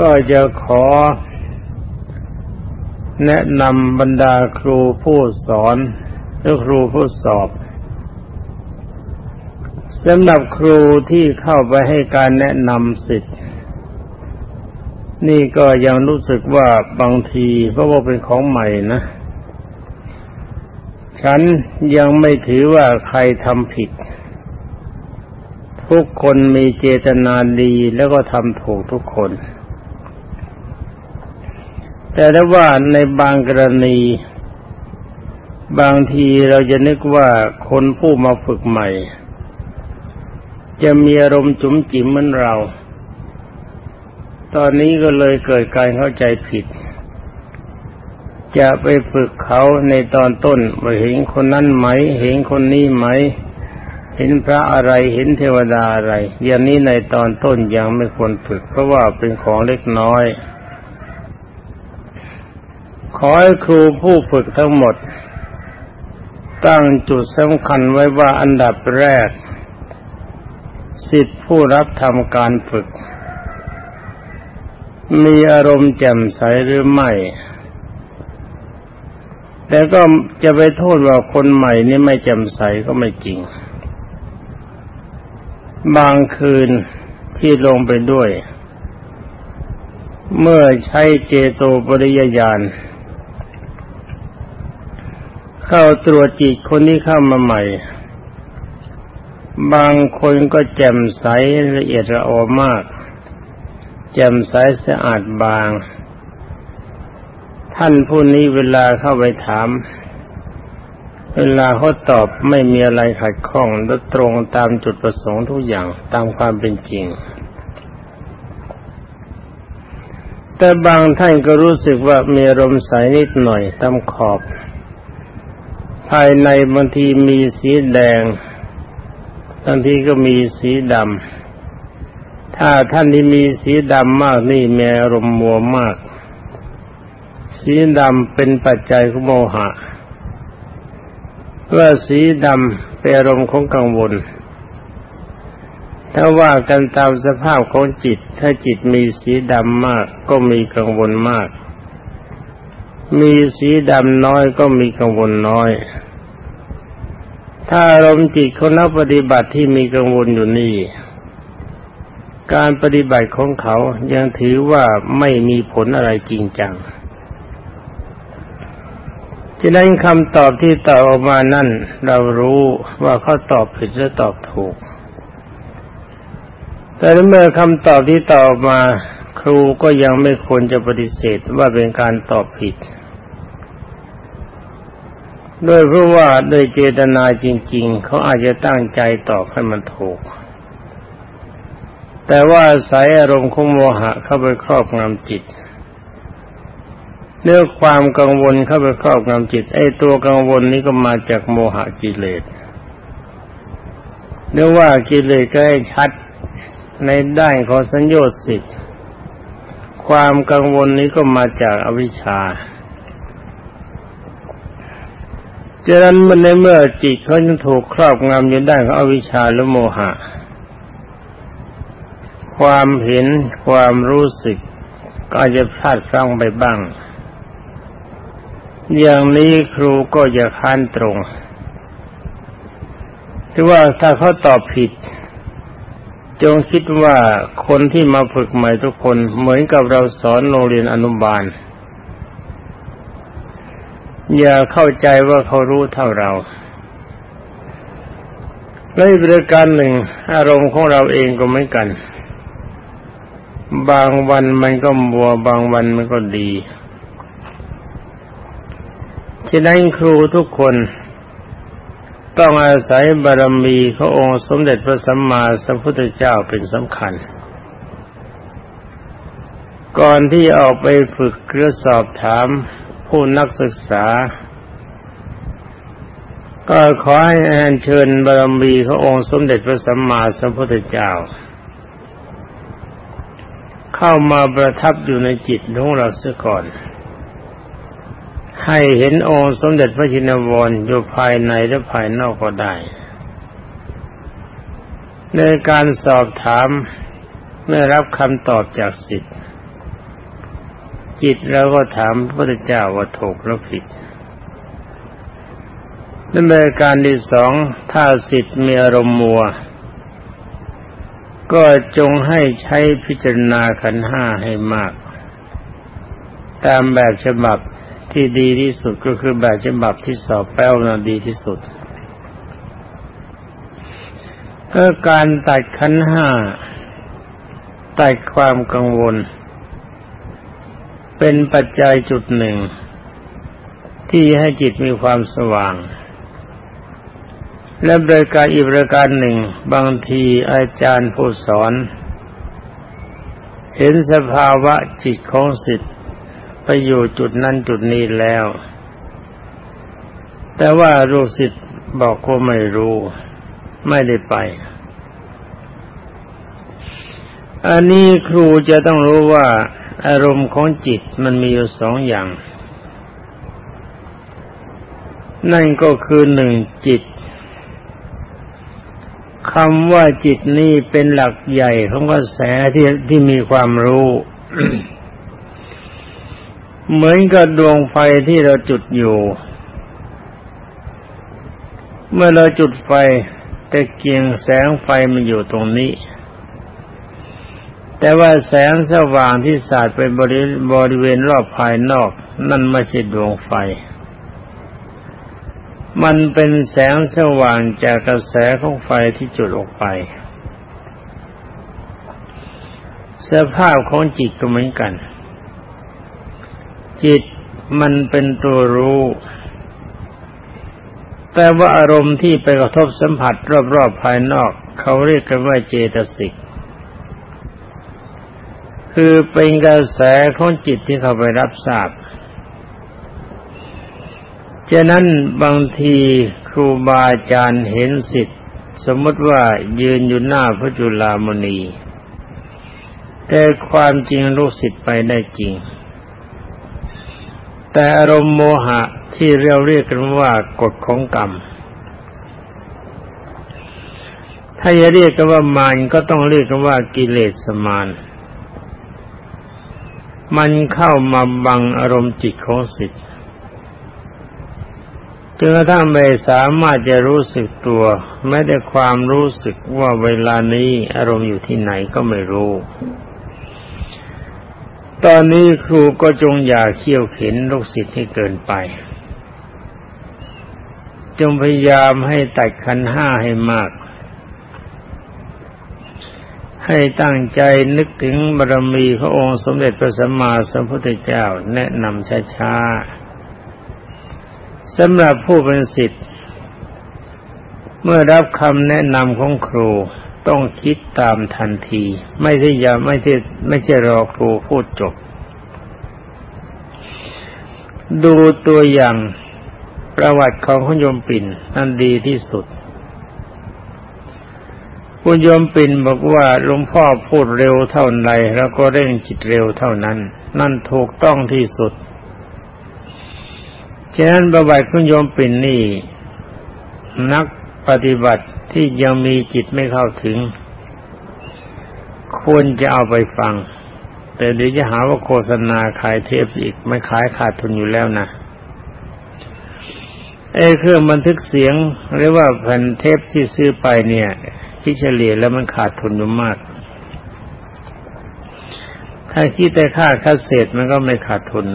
ก็จะขอแนะนำบรรดาครูผู้สอนหรือครูผู้สอบสำหรับครูที่เข้าไปให้การแนะนำสิทธิ์นี่ก็ยังรู้สึกว่าบางทีเพราะว่าเป็นของใหม่นะ ฉันยังไม่ถือว่าใครทำผิด ทุกคนมีเจตนาดีแล้วก็ทำถูกทุกคน แต่ถ้าว่าในบางกรณี บางทีเราจะนึกว่าคนผู้มาฝึกใหม่ จะมีอารมณ์จุ๋มจิ๋มเหมือนเรา ตอนนี้ก็เลยเกิดการเข้าใจผิด จะไปฝึกเขาในตอนต้นว่าเห็นคนนั้นไหม เห็นคนนี้ไหม เห็นพระอะไรเห็นเทวดาอะไร อย่างนี้ในตอนต้นยังไม่ควรฝึก เพราะว่าเป็นของเล็กน้อย ขอให้ครูผู้ฝึกทั้งหมด ตั้งจุดสำคัญไว้ว่าอันดับแรก สิทธิผู้รับทำการฝึก มีอารมณ์แจ่มใสหรือไม่ แต่ก็จะไปโทษว่าคนใหม่นี่ไม่แจ่มใสก็ไม่จริง บางคืนที่ลงไปด้วย เมื่อใช้เจโตปริยญาณ เข้าตรวจจิตคนที่เข้ามาใหม่ บางคนก็แจ่มใสละเอียดระออมาก แจ่มใสสะอาดบาง ท่านผู้นี้เวลาเข้าไปถาม เวลาเขาตอบไม่มีอะไรขัดข้องและตรงตามจุดประสงค์ทุกอย่างตามความเป็นจริงแต่บางท่านก็รู้สึกว่ามีอารมณ์ใสนิดหน่อยตามขอบ ภายในบางทีมีสีแดง บางทีก็มีสีดำ ถ้าท่านที่มีสีดำมากนี่มีอารมณ์มัวมาก สีดำเป็นปัจจัยของโมหะเพื่อสีดำเป็นอารมณ์ของกังวล ถ้าว่ากันตามสภาพของจิต ถ้าจิตมีสีดำมากก็มีกังวลมาก มีสีดำน้อยก็มีกังวลน้อย ถ้าอารมณ์จิตคนนักปฏิบัติที่มีกังวลอยู่นี่ การปฏิบัติของเขายังถือว่าไม่มีผลอะไรจริงจังฉะนั้นคำตอบที่ตอบออกมานั่น เรารู้ว่าเขาตอบผิดหรือตอบถูก แต่เมื่อคำตอบที่ตอบมาครูก็ยังไม่ควรจะปฏิเสธว่าเป็นการตอบผิด ด้วยเพราะว่าโดยเจตนาจริง ๆ เขาอาจจะตั้งใจตอบให้มันถูก แต่ว่าสายอารมณ์ของโมหะเข้าไปครอบงำจิตเรื่องความกังวลเข้าไปครอบงำจิต ไอ้ตัวกังวลนี้ก็มาจากโมหะกิเลสเนื่อว่ากิเลสก็ให้ชัดในด้านของสัญญาสิทธิ์ความกังวลนี้ก็มาจากอวิชชา ฉะนั้นมันในเมื่อจิตเขาจะถูกครอบงำอยู่ได้านของอวิชชาและโมหะ ความเห็นความรู้สึก ก็จะพลาดพลั้งไปบ้าง อย่างนี้ครูก็จะค้านตรงที่ว่าถ้าเขาตอบผิด จงคิดว่าคนที่มาฝึกใหม่ทุกคนเหมือนกับเราสอนโรงเรียนอนุบาล อย่าเข้าใจว่าเขารู้เท่าเราและอีกประการหนึ่ง อารมณ์ของเราเองก็เหมือนกัน บางวันมันก็บัวบางวันมันก็ดีฉะนั้นครูทุกคน ต้องอาศัยบารมีขององค์สมเด็จพระสัมมาสัมพุทธเจ้าเป็นสำคัญ ก่อนที่ออกไปฝึกหรือสอบถาม ผู้นักศึกษา ก็ขอให้อัญเชิญบารมีขององค์สมเด็จพระสัมมาสัมพุทธเจ้า เข้ามาประทับอยู่ในจิตของเราเสียก่อน ให้เห็นองค์สมเด็จพระชินวรอยู่ภายในและภายนอกก็ได้ ในการสอบถามเมื่อรับคำตอบจากสิทธิ์ จิตเราก็ถามพระพุทธเจ้าว่าถูกหรือผิดดำเนินการที่สองถ้าสิทธิ์มีอารมณ์มัว ก็จงให้ใช้พิจารณาขันห้าให้มาก ตามแบบฉบับที่ดีที่สุดก็คือแบบฉบับที่สอบแป้วนาดีที่สุด ก็การตัดขันห้าตัดความกังวล เป็นปัจจัยจุดหนึ่ง ที่ให้จิตมีความสว่าง และบริการอีกบริการหนึ่ง บางทีอาจารย์ผู้สอน เห็นสภาวะจิตของสิทธิ์ไปอยู่จุดนั้นจุดนี้แล้ว แต่ว่าลูกศิษย์บอกว่าไม่รู้ ไม่ได้ไป อันนี้ครูจะต้องรู้ว่า อารมณ์ของจิตมันมีอยู่สองอย่าง นั่นก็คือหนึ่งจิตคำว่าจิตนี่เป็นหลักใหญ่ของกระแสที่ที่มีความรู้ เหมือนกับดวงไฟที่เราจุดอยู่ เมื่อเราจุดไฟแต่เกียงแสงไฟมันอยู่ตรงนี้ แต่ว่าแสงสว่างที่สาดไปบริบริเวณรอบภายนอก นั่นไม่ใช่ดวงไฟ มันเป็นแสงสว่างจากกระแสของไฟที่จุดออกไป สภาพของจิตก็เหมือนกัน จิตมันเป็นตัวรู้ แต่ว่าอารมณ์ที่ไปกระทบสัมผัสรอบๆภายนอก เขาเรียกกันว่าเจตสิก คือเป็นกระแสของจิตที่เขาไปรับทราบฉะนั้นบางทีครูบาอาจารย์เห็นสิทธิ์สมมติว่ายืนอยู่หน้าพระจุลามณี แต่ความจริงรู้สิทธิ์ไปได้จริง แต่อารมณ์โมหะที่เราเรียกกันว่ากฎของกรรม ถ้าจะเรียกกันว่ามารก็ต้องเรียกกันว่ากิเลสมาร มันเข้ามาบังอารมณ์จิตของสิทธิ์จนกระทั่งไม่สามารถจะรู้สึกตัวแม้แต่ความรู้สึกว่าเวลานี้อารมณ์อยู่ที่ไหนก็ไม่รู้ ตอนนี้ครูก็จงอย่าเขี่ยวเข็นลูกศิษย์ให้เกินไป จงพยายามให้ตัดขันห้าให้มาก ให้ตั้งใจนึกถึงบารมีพระองค์สมเด็จพระสัมมาสัมพุทธเจ้าแนะนำช้าๆสำหรับผู้เป็นศิษย์เมื่อรับคำแนะนำของครูต้องคิดตามทันที ไม่ใช่ยาไม่ใช่ไม่ใช่รอครูพูดจบ ดูตัวอย่างประวัติของคุณโยมปิ่นนั่นดีที่สุด คุณโยมปิ่นบอกว่าหลวงพ่อพูดเร็วเท่าไรแล้วก็เร่งจิตเร็วเท่านั้น นั่นถูกต้องที่สุดฉะนั้นประวัติคุณโยมปิ่นนี่ นักปฏิบัติที่ยังมีจิตไม่เข้าถึง ควรจะเอาไปฟัง แต่เดี๋ยวจะหาว่าโฆษณาขายเทปอีกไม่ขายขาดทุนอยู่แล้วนะไอเครื่องบันทึกเสียงเรียกว่าแผ่นเทปที่ซื้อไปเนี่ย ที่เฉลี่ยแล้วมันขาดทุนอยู่มาก ถ้าคิดแต่ค่าคาเศษมันก็ไม่ขาดทุน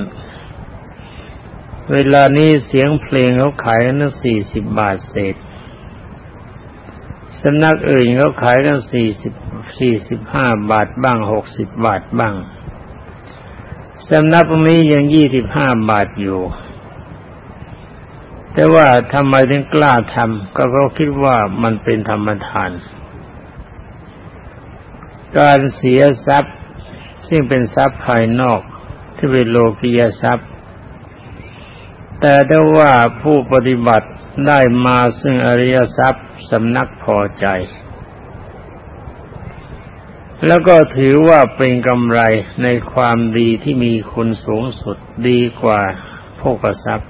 เวลานี้เสียงเพลงเขาขายกันสี่สิบบาทเศษสำนักอื่นเขาขายกันสี่สิบสี่สิบห้าบาทบ้างหกสิบบาทบ้างสำนักนี้ยังยี่สิบห้าบาทอยู่ แต่ว่าทำไมถึงกล้าทำก็เพราะคิดว่ามันเป็นธรรมทาน การเสียทรัพย์ ซึ่งเป็นทรัพย์ภายนอกที่เป็นโลกียทรัพย์ แต่ถ้าว่าผู้ปฏิบัติได้มาซึ่งอริยทรัพย์สำนักพอใจ แล้วก็ถือว่าเป็นกำไรในความดีที่มีคุณสูงสุดดีกว่าพวกทรัพย์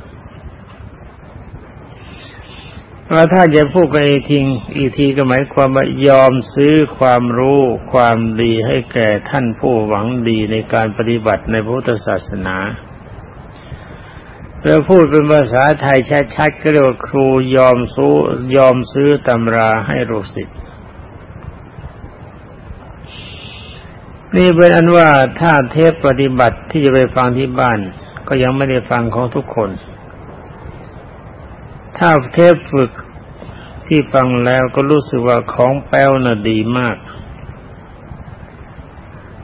ว่าถ้าจะพูดกันอีกทีอีกทีก็หมายความว่ายอมซื้อความรู้ความดีให้แก่ท่านผู้หวังดีในการปฏิบัติในพุทธศาสนาเราพูดเป็นภาษาไทยชัดๆก็เรียกว่าครูยอมซื้อยอมซื้อตำราให้ลูกศิษย์นี่เป็นอันว่าถ้าเทปปฏิบัติที่จะไปฟังที่บ้าน ก็ยังไม่ได้ฟังของทุกคน ถ้าเทปฝึกที่ฟังแล้วก็รู้สึกว่าของแป้วน่ะดีมาก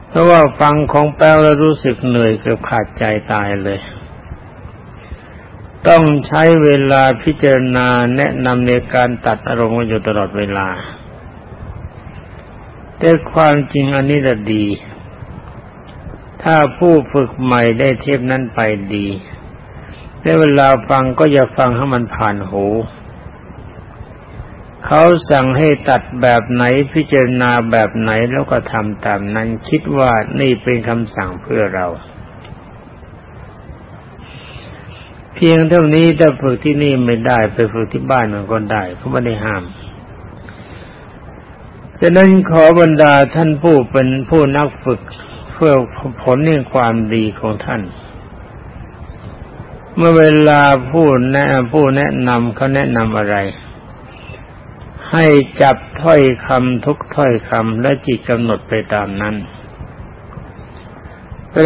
เพราะว่าฟังของแป้วแล้วรู้สึกเหนื่อยเกือบขาดใจตายเลย ต้องใช้เวลาพิจารณาแนะนำในการตัดอารมณ์อยู่ตลอดเวลา แต่ความจริงอันนี้จะดี ถ้าผู้ฝึกใหม่ได้เทปนั้นไปดี ในเวลาฟังก็อย่าฟังให้มันผ่านหู เขาสั่งให้ตัดแบบไหนพิจารณาแบบไหนแล้วก็ทำตามนั้นคิดว่านี่เป็นคำสั่งเพื่อเรา เพียงเท่านี้ถ้าฝึกที่นี่ไม่ได้ไปฝึกที่บ้านมันก็ได้เขาไม่ได้ห้ามดังนั้นขอบรรดาท่านผู้เป็นผู้นักฝึกเพื่อผลในความดีของท่าน เมื่อเวลาผู้แนะผู้แนะนำเขาแนะนำอะไร ให้จับถ้อยคำทุกถ้อยคำและจิตกำหนดไปตามนั้น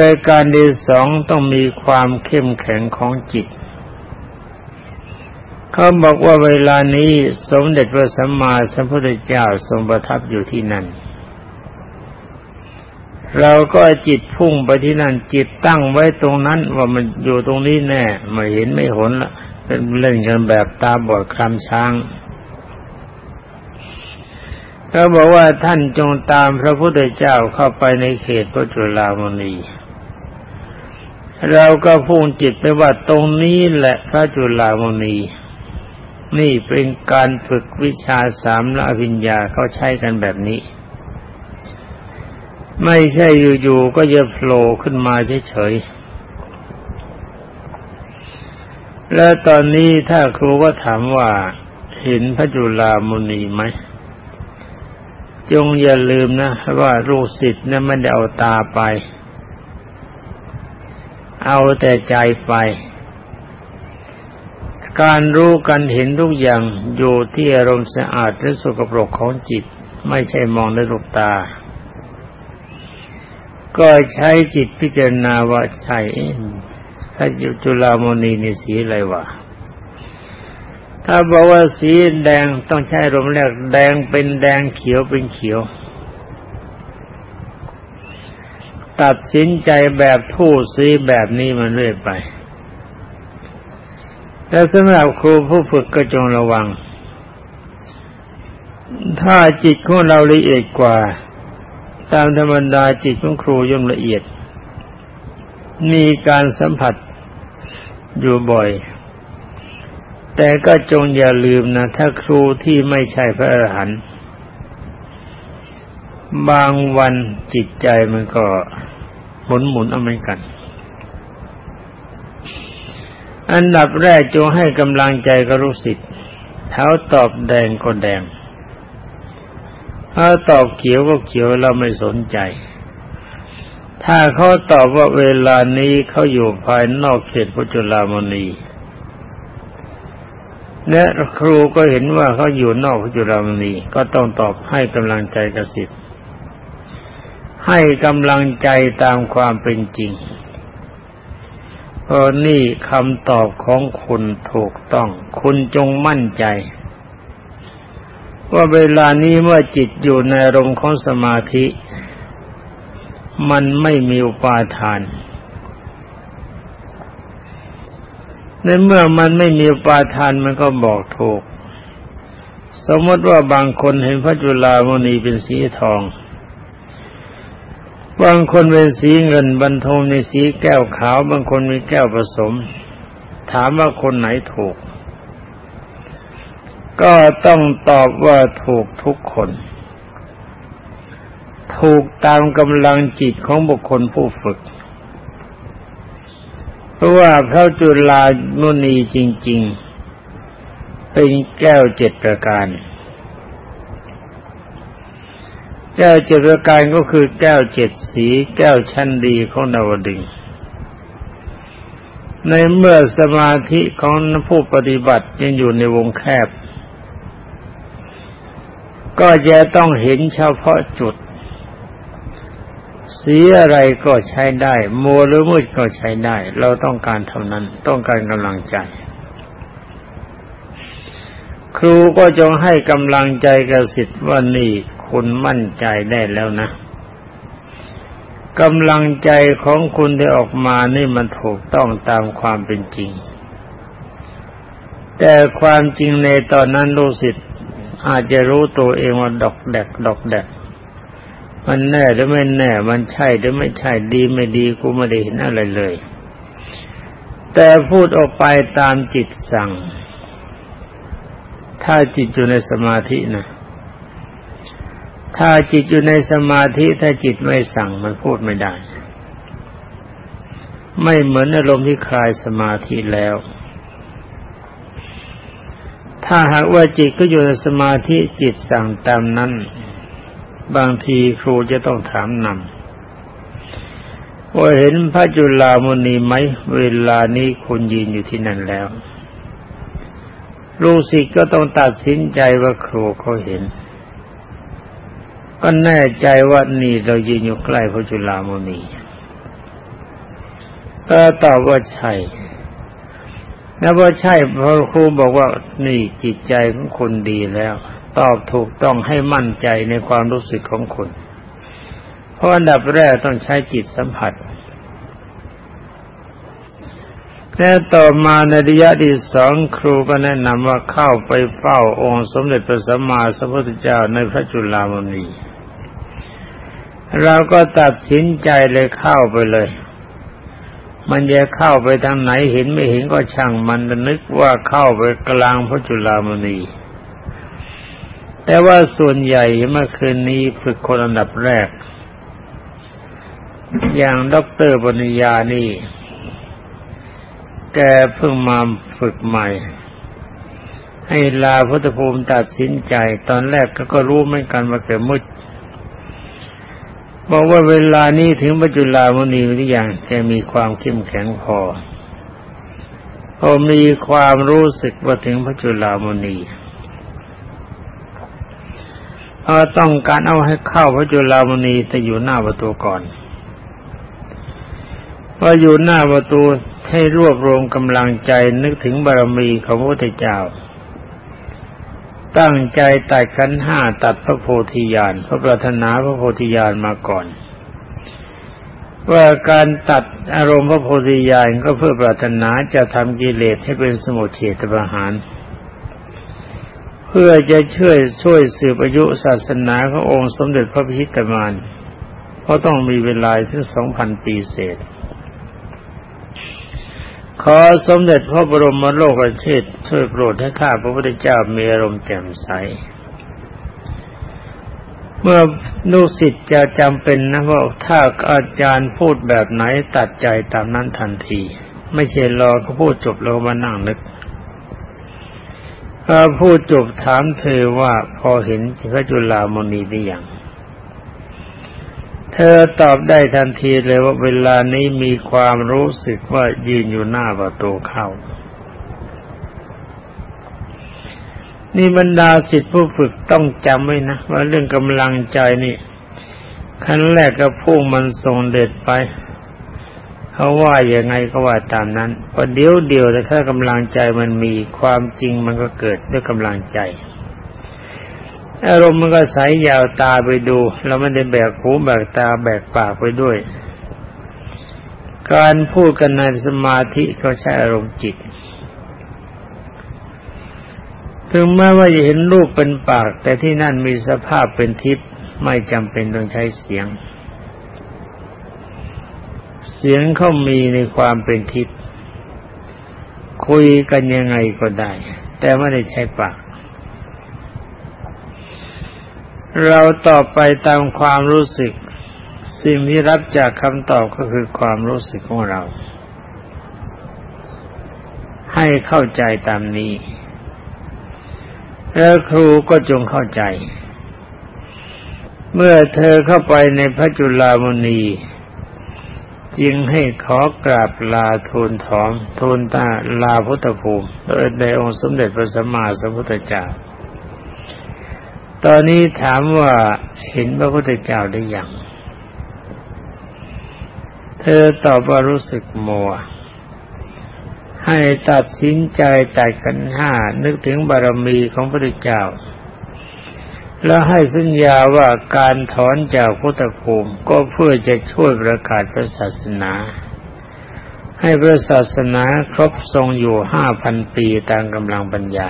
รายการที่สองต้องมีความเข้มแข็งของจิต เขาบอกว่าเวลานี้สมเด็จพระสัมมาสัมพุทธเจ้าทรงประทับอยู่ที่นั่น เราก็จิตพุ่งไปที่นั่นจิตตั้งไว้ตรงนั้น ว่ามันอยู่ตรงนี้แน่ไม่เห็นไม่หนละเป็นเล่นกันแบบตาบอดคลำช้างเขาบอกว่าท่านจงตามพระพุทธเจ้าเข้าไปในเขตพระจุลามณีเราก็พุ่งจิตไปว่าตรงนี้แหละพระจุลามณีนี่เป็นการฝึกวิชาสามละวิญญาเขาใช้กันแบบนี้ ไม่ใช่อยู่ๆก็จะโผล่ขึ้นมาเฉยๆ แล้วตอนนี้ถ้าครูก็ถามว่าเห็นพระจุลามุนีไหม จงอย่าลืมนะ ว่าลูกศิษย์นั้นไม่ได้เอาตาไป เอาแต่ใจไป การรู้กันเห็นทุกอย่างอยู่ที่อารมณ์สะอาดและสกปรกของจิต ไม่ใช่มองด้วยลูกตา ก็ใช้จิตพิจารณาว่าใช่ถ้าจุลามณีนี่สีอะไรวะถ้าบอกว่าสีแดงต้องใช้ลมแรกแดงเป็นแดงเขียวเป็นเขียว ตัดสินใจแบบทู่สีแบบนี้มันเรื่อยไปและสำหรับครูผู้ฝึกก็จงระวัง ถ้าจิตของเราละเอียดกว่า ตามธรรมดาจิตของครูย่อมละเอียด มีการสัมผัสอยู่บ่อย แต่ก็จงอย่าลืมนะ ถ้าครูที่ไม่ใช่พระอรหันต์บางวันจิตใจมันก็หมุนหมุนเอาเหมือนกัน อันดับแรกจงให้กำลังใจกับลูกศิษย์เท้าตอบแดงก็แดง ถ้าตอบเขียวก็เขียวเราไม่สนใจ ถ้าเขาตอบว่าเวลานี้เขาอยู่ภายนอกเขตพุจุลามณี และครูก็เห็นว่าเขาอยู่นอกพุจุลามณี ก็ต้องตอบให้กำลังใจกสิทธิ์ให้กำลังใจตามความเป็นจริงเออนี่คำตอบของคุณถูกต้อง คุณจงมั่นใจ ว่าเวลานี้เมื่อจิตอยู่ในอารมณ์ของสมาธิ มันไม่มีอุปาทาน ในเมื่อมันไม่มีอุปาทานมันก็บอกถูก สมมติว่าบางคนเห็นพระจุลามณีเป็นสีทอง บางคนเป็นสีเงินบรรทมในสีแก้วขาว บางคนมีแก้วผสม ถามว่าคนไหนถูก ก็ต้องตอบว่าถูกทุกคน ถูกตามกำลังจิตของบุคคลผู้ฝึก เพราะว่าพระจุลามุนีจริง ๆ เป็นแก้วเจ็ดประการ แก้วเจ็ดประการก็คือแก้วเจ็ดสี แก้วชั้นดีของดาวดึงในเมื่อสมาธิของผู้ปฏิบัติยังอยู่ในวงแคบ ก็จะต้องเห็นเฉพาะจุด สีอะไรก็ใช้ได้มัวหรือมืดก็ใช้ได้ เราต้องการเท่านั้นต้องการกำลังใจ ครูก็จงให้กำลังใจกับสิทธิ์ว่านี่คุณมั่นใจได้แล้วนะกำลังใจของคุณที่ออกมานี่มันถูกต้องตามความเป็นจริง แต่ความจริงในตอนนั้นลูกศิษย์ อาจจะรู้ตัวเองว่าดอกแดกดอกแดกมันแน่หรือไม่แน่ มันใช่หรือไม่ใช่ดีไม่ดีกูไม่ได้เห็นอะไรเลย แต่พูดออกไปตามจิตสั่ง ถ้าจิตอยู่ในสมาธินะถ้าจิตอยู่ในสมาธิถ้าจิตไม่สั่งมันพูดไม่ได้ ไม่เหมือนอารมณ์ที่คลายสมาธิแล้ว ถ้าหากว่าจิตก็อยู่ในสมาธิจิตสั่งตามนั้น บางทีครูจะต้องถามนำว่าเห็นพระจุลามณีไหม เวลานี้คุณยืนอยู่ที่นั่นแล้วลูกศิษย์ก็ต้องตัดสินใจว่าครูเขาเห็น ก็แน่ใจว่านี่เรายืนอยู่ใกล้พระจุลามณีก็ตอบว่าใช่ แล้วว่าใช่พระครูบอกว่านี่จิตใจของคนดีแล้ว ตอบถูกต้องให้มั่นใจในความรู้สึกของคนเพราะอันดับแรกต้องใช้จิตสัมผัสแต่ต่อมาในระยะที่สองครูก็แนะนำว่าเข้าไปเฝ้าองค์สมเด็จพระสัมมาสัมพุทธเจ้าในพระจุลามณีเราก็ตัดสินใจเลยเข้าไปเลย มันจะเข้าไปทางไหนเห็นไม่เห็นก็ช่างมันนึกว่าเข้าไปกลางพระจุลามณี แต่ว่าส่วนใหญ่เมื่อคืนนี้ฝึกคนอันดับแรก อย่างด็อกเตอร์ปริญานี่ แกเพิ่งมาฝึกใหม่ ให้ลาพุทธภูมิตัดสินใจ ตอนแรกก็รู้ไม่กันว่าแกมุด บอกว่าเวลานี้ถึงปัจจุลามณีหรือยังแกมีความเข้มแข็งพอพอมีความรู้สึกว่าถึงพระจุลามณีเอต้องการเอาให้เข้าพระจุลามณีแต่อยู่หน้าประตูก่อนพออยู่หน้าประตูให้รวบรวมกำลังใจนึกถึงบารมีของพระพุทธเจ้า ตั้งใจตัดขันห้าตัดพระโพธิญาณพระปรารถนาพระโพธิญาณมาก่อน ว่าการตัดอารมณ์พระโพธิญาณก็เพื่อปรารถนาจะทำกิเลสให้เป็นสมุทเฉตประหาร เพื่อจะช่วยช่วยสืบอายุศาสนาขององค์สมเด็จพระพิชิตมารเพราะต้องมีเวลาถึงสองพันปีเศษ ขอสมเด็จพระบรมโลกเชษช่วยโปรดให้ข้าพระพุทธเจ้ามีอารมณ์แจ่มใส เมื่อลูกศิษย์จะจำเป็นนะว่าถ้าอาจารย์พูดแบบไหนตัดใจตามนั้นทันที ไม่ใช่รอเขาพูดจบแล้วมานั่งนึกพอพูดจบถามเธอว่าพอเห็นพระจุลามณีหรือยัง เธอตอบได้ทันทีเลยว่าเวลานี้มีความรู้สึกว่ายืนอยู่หน้าประตูเข้า นี่บรรดาสิทธิผู้ฝึกต้องจำไว้นะ ว่าเรื่องกำลังใจนี่ขั้นแรกก็พุ่งมันส่งเด็ดไปเขาว่าอย่างไงก็ว่าตามนั้นพอเดียวเดียวแต่ถ้ากำลังใจมันมีความจริงมันก็เกิดด้วยกำลังใจ อารมณ์มันก็ใสยาวตาไปดู เราไม่ได้แบกหูแบกตาแบกปากไปด้วย การพูดกันในสมาธิก็ใช้อารมณ์จิต ถึงแม้ว่าจะเห็นรูปเป็นปาก แต่ที่นั่นมีสภาพเป็นทิพย์ไม่จำเป็นต้องใช้เสียง เสียงเขามีในความเป็นทิพย์คุยกันยังไงก็ได้ แต่ไม่ได้ใช้ปาก เราตอบไปตามความรู้สึก สิ่งที่รับจากคำตอบก็คือความรู้สึกของเรา ให้เข้าใจตามนี้ แล้วครูก็จงเข้าใจ เมื่อเธอเข้าไปในพระจุลามณีจึงให้ขอกราบลาทูลถอมทูลตาลาพุทธภูมิโดยในองค์สมเด็จพระสัมมาสัมพุทธเจ้า ตอนนี้ถามว่าเห็นพระพุทธเจ้าได้ยัง เธอตอบว่ารู้สึกมัว ให้ตัดสินใจตัดขันห้านึกถึงบารมีของพระพุทธเจ้า แล้วให้สัญญาว่าการถอนจากพุทธภูมิก็เพื่อจะช่วยประกาศพระศาสนา ให้พระศาสนาครบทรงอยู่ห้าพันปีตามกำลังปัญญา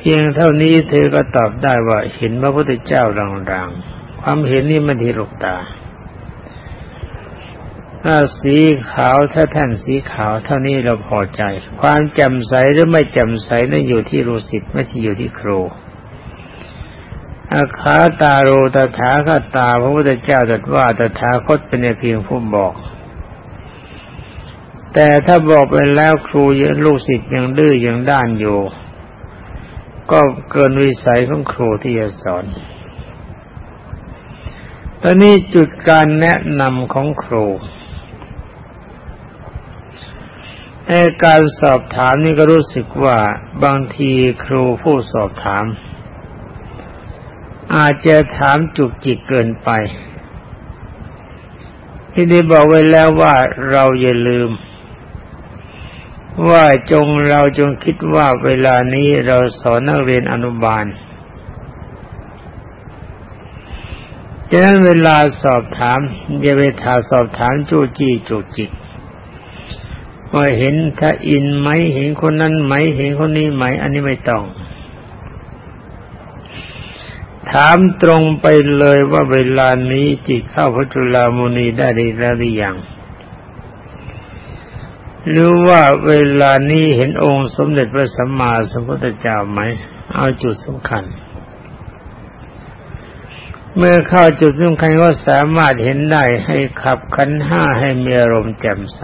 เพียงเท่านี้เธอก็ตอบได้ว่าเห็นพระพุทธเจ้ารางๆ ความเห็นนี้มันที่ลกตาถ้าสีขาวถ้าแท่นสีขาวเท่านี้เราพอใจ ความจำใสหรือไม่จำใสนั่นอยู่ที่รูสิทธิไม่ที่อยู่ที่ครูอาคาตาโรตถาคตาพระพุทธเจ้าตรัสว่าตถาคตเป็นเพียงผู้บอก แต่ถ้าบอกไปแล้วครูยังลูกศิษย์ยังดื้อยังด้านอยู่ ก็เกินวิสัยของครูที่จะสอนตอนนี้จุดการแนะนำของครูในการสอบถามนี่ก็รู้สึกว่าบางทีครูผู้สอบถาม อาจจะถามจุกจิกเกินไป ที่ได้บอกไว้แล้วว่าเราอย่าลืม ว่าจงเราจงคิดว่าเวลานี้เราสอนนักเรียนอนุบาลฉะนั้นเวลาสอบถามอย่าไปถามสอบถามจู้จี้จุกจิกว่าเห็นถ้าอินไหมเห็นคนนั้นไหมเห็นคนนี้ไหม อันนี้ไม่ต้อง ถามตรงไปเลยว่าเวลานี้จิตเข้าพระจุลามุนีได้หรือยัง หรือว่าเวลานี้เห็นองค์สมเด็จพระสัมมาสัมพุทธเจ้าไหม เอาจุดสำคัญ เมื่อเข้าจุดสำคัญก็สามารถเห็นได้ให้ขับขันห้าให้มีอารมณ์แจ่มใส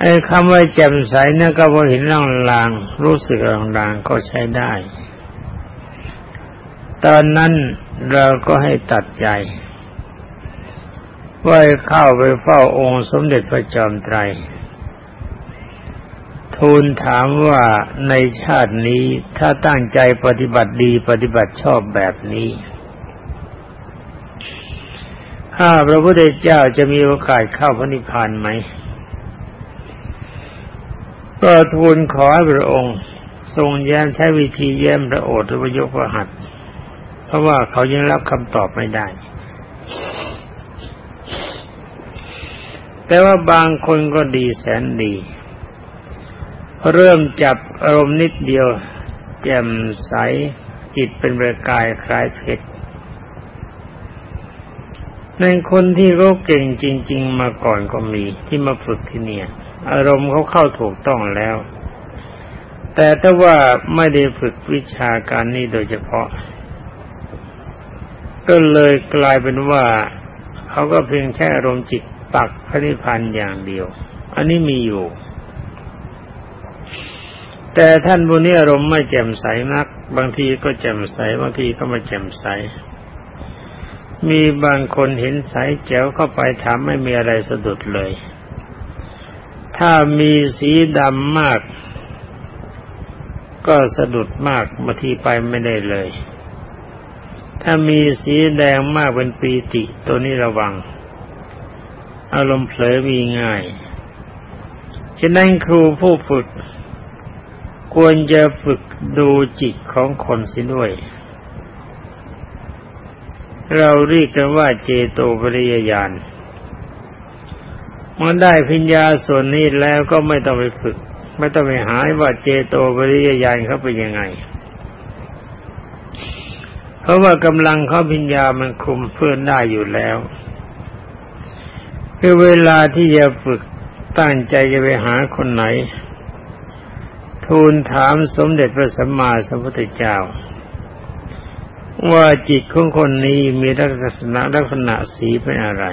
ไอ้คำว่าแจ่มใสนั่นก็พอเห็นลางลางรู้สึกลางลางก็ใช้ได้ ตอนนั้นเราก็ให้ตัดใจ ว่าเข้าไปเฝ้าองค์สมเด็จพระจอมไตร ทูลถามว่าในชาตินี้ถ้าตั้งใจปฏิบัติดีปฏิบัติชอบแบบนี้ ถ้าพระพุทธเจ้าจะมีโอกาสเข้าพระนิพพานไหม ก็ทูลขอให้พระองค์ทรงแย้มใช้วิธีแย้มพระโอษฐ์หรือวยกพระหัตเพราะว่าเขายังรับคำตอบไม่ได้ แต่ว่าบางคนก็ดีแสนดี เริ่มจับอารมณ์นิดเดียว แจ่มใสจิตเป็นประกายคล้ายเพชรในคนที่เขาเก่งจริง ๆ มาก่อนก็มีที่มาฝึกที่เนี่ย อารมณ์เขาเข้าถูกต้องแล้ว แต่ถ้าว่าไม่ได้ฝึกวิชาการนี้โดยเฉพาะ ก็เลยกลายเป็นว่า เขาก็เพียงแค่อารมณ์จิต ปักพระนิพพานอย่างเดียว อันนี้มีอยู่ แต่ท่านบุญนี้อารมณ์ไม่แจ่มใสนัก บางทีก็แจ่มใสบางทีก็ไม่แจ่มใส มีบางคนเห็นใสแจ๋วเข้าไปถามไม่มีอะไรสะดุดเลย ถ้ามีสีดำมาก ก็สะดุดมากบางทีไปไม่ได้เลยถ้ามีสีแดงมากเป็นปีติตัวนี้ระวัง อารมณ์เผลอมีง่าย ฉะนั้นครูผู้ฝึก ควรจะฝึกดูจิตของคนสิด้วย เราเรียกกันว่าเจโตปริยญาณมันได้พิญญาส่วนนี้แล้วก็ไม่ต้องไปฝึก ไม่ต้องไปหาว่าเจโตปริยญาณเขาเป็นยังไงเพราะว่ากำลังเขาพิญญามันคุมเพื่อนได้อยู่แล้ว คือเวลาที่จะฝึกตั้งใจจะไปหาคนไหน ทูลถามสมเด็จพระสัมมาสัมพุทธเจ้า ว่าจิตของคนนี้มีลักษณะลักษณะสีเป็นอะไร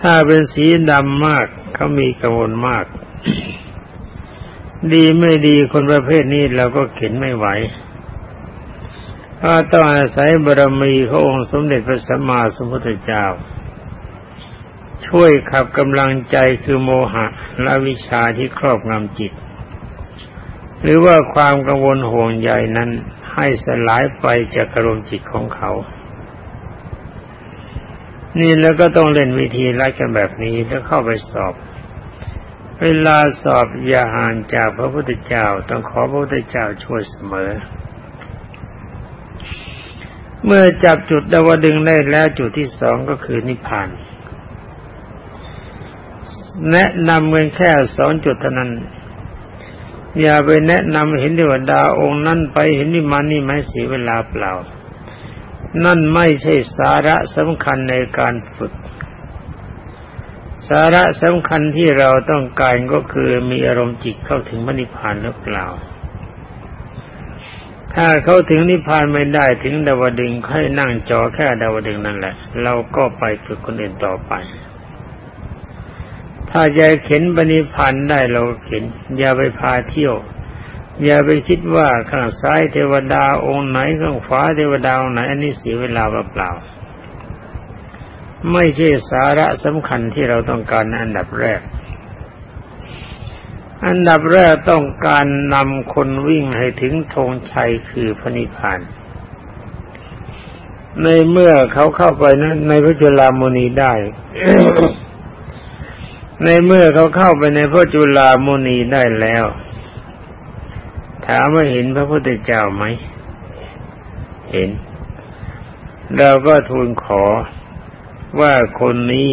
ถถ้าเป็นสีดำมากเขามีกังวลมาก ดีไม่ดีคนประเภทนี้เราก็เข็นไม่ไหว ก็ต้องอาศัยบารมีขององค์สมเด็จพระสัมมาสัมพุทธเจ้า ช่วยขับกำลังใจคือโมหะและวิชาที่ครอบงำจิต หรือว่าความกังวลห่วงใยนั้นให้สลายไปจากอารมณ์จิตของเขา นี่แล้วก็ต้องเล่นวิธีรัดกันแบบนี้แล้วเข้าไปสอบ เวลาสอบอย่าห่างจากพระพุทธเจ้า ต้องขอพระพุทธเจ้าช่วยเสมอ เมื่อจับจุดดาวดึงได้แล้วจุดที่สองก็คือนิพพาน แนะนำเงินแค่สองจุดเท่านั้น อย่าไปแนะนำเห็นเทวดาองค์นั้นไปเห็นนิมันนี่ไม่เสียเวลาเปล่า นั่นไม่ใช่สาระสำคัญในการฝึก สาระสำคัญที่เราต้องการก็คือมีอารมณ์จิตเข้าถึงมรรคผานหรือเปล่า ถ้าเขาถึงนิพพานไม่ได้ถึงดาวดึงให้นั่งจอแค่ดาวดึงนั่นแหละ เราก็ไปฝึกคนอื่นต่อไป ถ้าจะเข็นปณิพันธ์ได้เราเข็น อย่าไปพาเที่ยว อย่าไปคิดว่าข้างซ้ายเทวดาองค์ไหนข้างขวาเทวดาองค์ไหน อันนี้เสียเวลาเปล่าไม่ใช่สาระสำคัญที่เราต้องการอันดับแรก อันดับแรกต้องการนำคนวิ่งให้ถึงธงชัยคือพระนิพพาน ในเมื่อเขาเข้าไปนะในพระจุลามณีได้ ในเมื่อเขาเข้าไปในพระจุลามณีได้แล้ว ถามว่าเห็นพระพุทธเจ้าไหม เห็น เราก็ทูลขอว่าคนนี้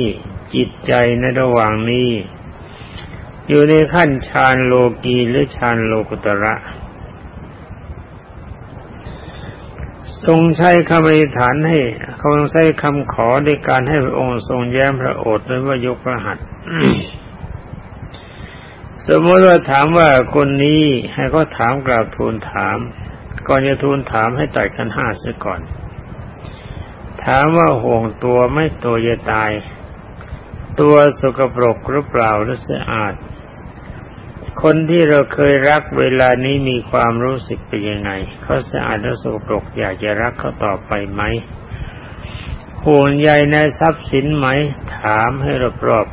จิตใจในระหว่างนี้ อยู่ในขั้นฌานโลกีหรือฌานโลกุตระ ทรงใช้คำอธิษฐานให้เขาใช้คำขอในการให้พระองค์ทรงแย้มพระโอษฐ์ด้วยว่ายกพระหัตถ์สมมติว่าถามว่าคนนี้ให้เขาถามกราบทูลถาม ก่อนจะทูลถามให้ตัดกันห้าเสียก่อน ถามว่าห่วงตัวไม่ตัวจะตาย ตัวสกปรกหรือเปล่าหรือสะอาด คนที่เราเคยรักเวลานี้มีความรู้สึกเป็นยังไงเขาสะอาดและสกปรกอยากจะรักเขาต่อไปไหมห่วงใยในทรัพย์สินไหม ถามให้รอบ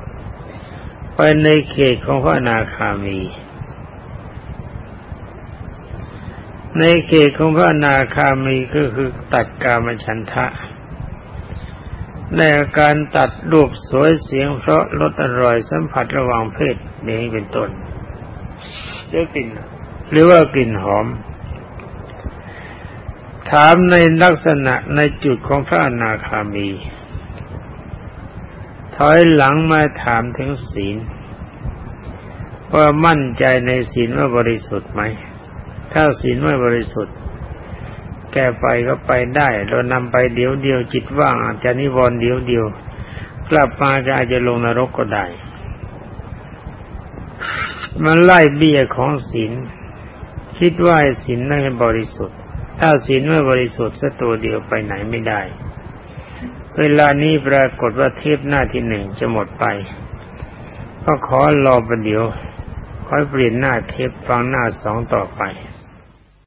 ๆไปในเขตของพระนาคามี ในเขตของพระนาคามีก็คือตัดกามฉันทะในการตัดรูปสวยเสียงเพราะลดอร่อยสัมผัสระหว่างเพศนี้เป็นต้น หรือกลิ่น หรือว่ากลิ่นหอม ถามในลักษณะในจุดของพระอนาคามี ถอยหลังมาถามถึงศีลว่ามั่นใจในศีลว่าบริสุทธิ์ไหม ถ้าศีลไม่บริสุทธิ์ แก้ไปก็ไปได้ เรานำไปเดี๋ยวเดียวจิตว่างอาจจะนิวรณ์เดียวเดียว กลับมาก็อาจจะลงนรกก็ได้ มันไล่เบี้ยของศีลคิดว่าศีลนั้นบริสุทธิ์ ถ้าศีลไม่บริสุทธิ์สักตัวเดียวไปไหนไม่ได้ เวลานี้ปรากฏว่าเทปหน้าที่หนึ่งจะหมดไป ก็ขอรอประเดี๋ยวค่อยเปลี่ยนหน้าเทปฟังหน้าสองต่อไป